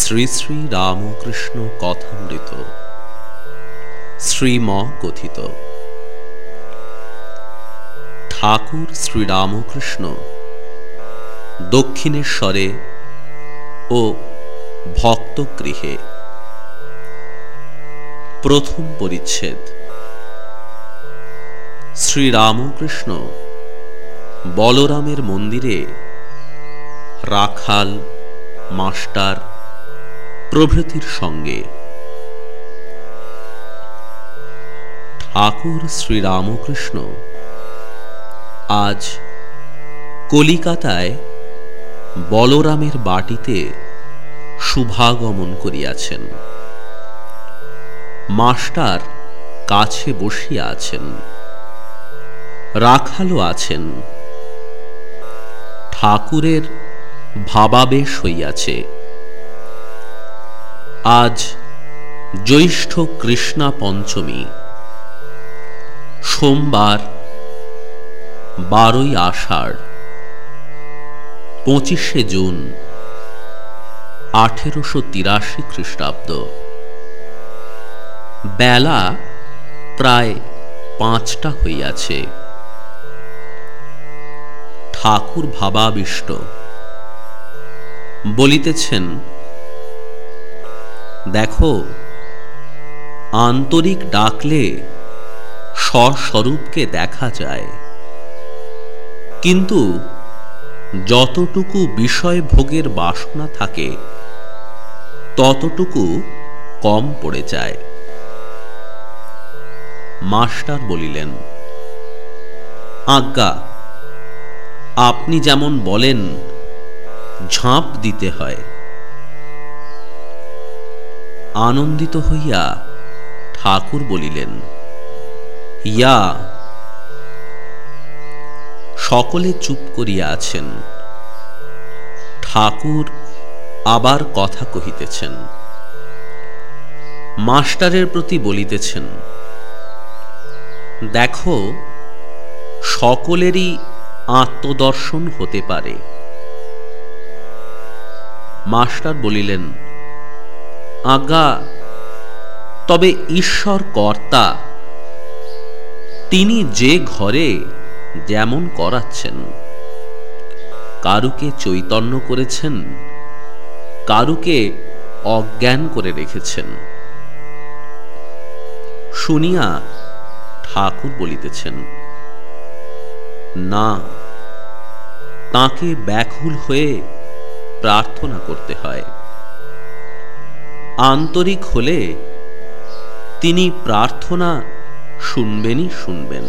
শ্রী শ্রী রামকৃষ্ণ কথামৃত। শ্রীম কথিত ঠাকুর শ্রীরামকৃষ্ণ দক্ষিণেশ্বরে ও ভক্তগৃহে। প্রথম পরিচ্ছেদ। শ্রীরামকৃষ্ণ বলরামের মন্দিরে রাখাল মাস্টার প্রভৃতির সঙ্গে। ঠাকুর শ্রীরামকৃষ্ণ আজ কলিকাতায় বলরামের বাটিতে শুভাগমন করিয়াছেন। মাস্টার কাছে বসিয়া আছেন, রাখালও আছেন। ঠাকুরের ভাবাবেশ হইয়াছে। আজ জ্যৈষ্ঠ কৃষ্ণা পঞ্চমী, সোমবার বারোই আষাঢ়, পঁচিশে জুন, আঠেরোশো তিরাশি খ্রিস্টাব্দ। বেলা প্রায় পাঁচটা হইয়াছে। ঠাকুর ভাবাবিষ্ট, বলিতেছেন দেখো, আন্তরিক ডাকলে স্বস্বরূপকে দেখা যায়। কিন্তু যতটুকু বিষয় ভোগের বাসনা থাকে, ততটুকু কম পড়ে যায়। মাস্টার বলিলেন, আজ্ঞা, আপনি যেমন বলেন, ঝাঁপ দিতে হয়। আনন্দিত হইয়া ঠাকুর বলিলেন, ইয়া, সকলে চুপ করিয়া আছেন। ঠাকুর আবার কথা কহিতেছেন। মাস্টারের প্রতি বলিতেছেন, দেখো, সকলেরই আত্মদর্শন হতে পারে। মাস্টার বলিলেন আজ্ঞা তবে ঈশ্বর কর্তা, তিনি যে ঘরে যেমন করাচ্ছেন, কারুকে চৈতন্য করেছেন, কারুকে অজ্ঞান করে রেখেছেন। শুনিয়া ঠাকুর বলিতেছেন, না, তাকে ব্যাকুল হয়ে প্রার্থনা করতে হয়। আন্তরিক হলে তিনি প্রার্থনা শুনবেনই শুনবেন।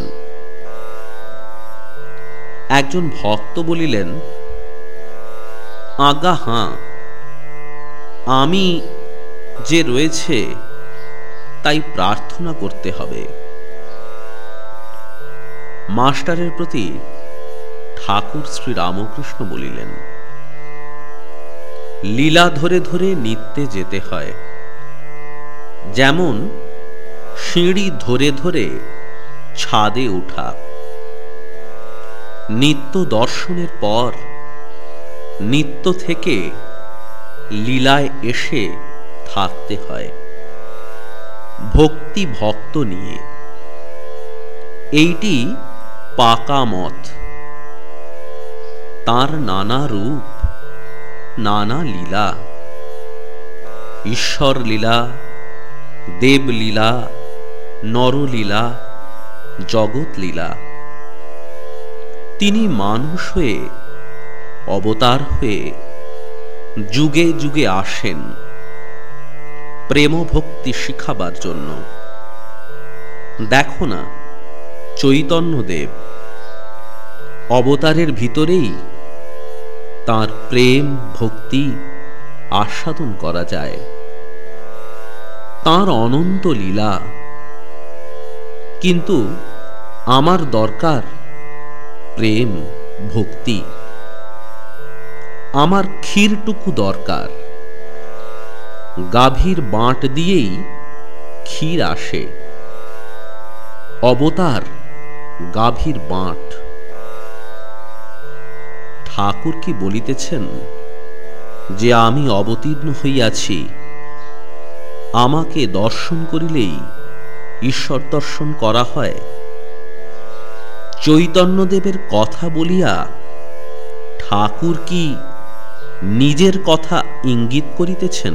একজন ভক্ত বলিলেন আজ্ঞা হাঁ, আমি যে রয়েছে তাই প্রার্থনা করতে হবে। মাস্টারের প্রতি ঠাকুর শ্রী রামকৃষ্ণ বলিলেন লীলা ধরে ধরে নিত্যে যেতে হয়। যেমন সিঁড়ি ধরে ধরে ছাদে ওঠা নিত্য দর্শনের পর নিত্য থেকে লীলায় এসে থাকতে হয়। ভক্তি ভক্ত নিয়ে। এইটি পাকা মত তার নানা রূপ নানা লীলা। ঈশ্বর লীলা দেবলীলা নরলীলা জগৎ লীলা। তিনি মানুষ হয়ে, অবতার হয়ে যুগে যুগে আসেন প্রেম ভক্তি শিখাবার জন্য। দেখো না, চৈতন্যদেব, অবতারের ভিতরেই তার প্রেম, ভক্তি আস্বাদন করা যায়। তার অনন্ত লীলা। কিন্তু আমার দরকার প্রেম, ভক্তি। আমার ক্ষীরটুকু দরকার। গাভীর বাঁট দিয়েই ক্ষীর আসে। অবতার গাভীর বাঁট। ঠাকুর কি বলিতেছেন? যে আমি অবতীর্ণ হইয়াছি, আমাকে দর্শন করিলেই ঈশ্বর দর্শন করা হয়। চৈতন্যদেবের কথা বলিয়া ঠাকুর কি নিজের কথা ইঙ্গিত করিতেছেন?